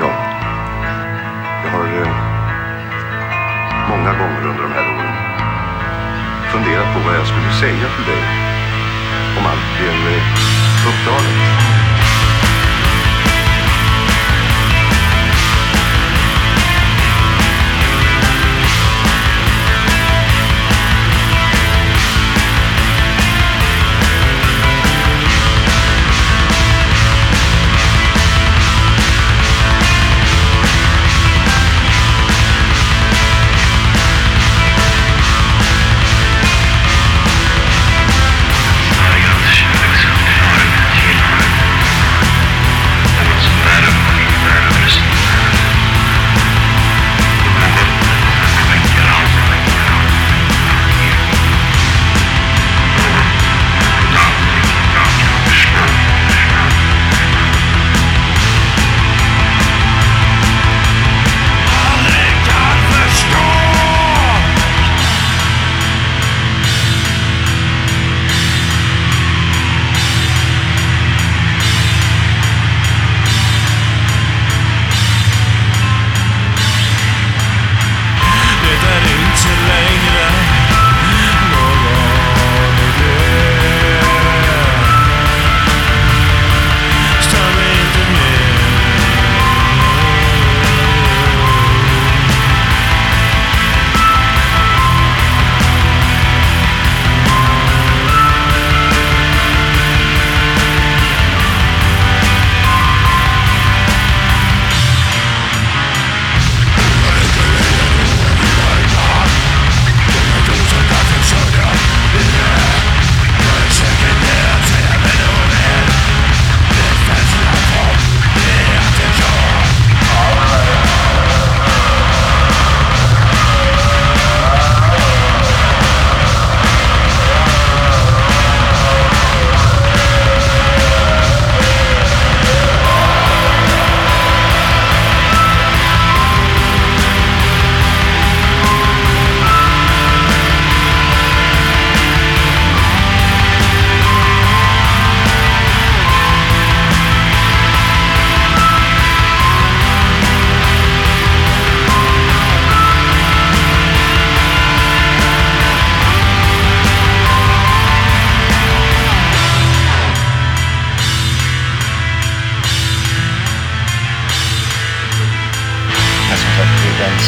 ja, jag har eh, många gånger under de här åren funderat på vad jag skulle säga till dig om allt blev eh, uppdagat.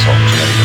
talk you.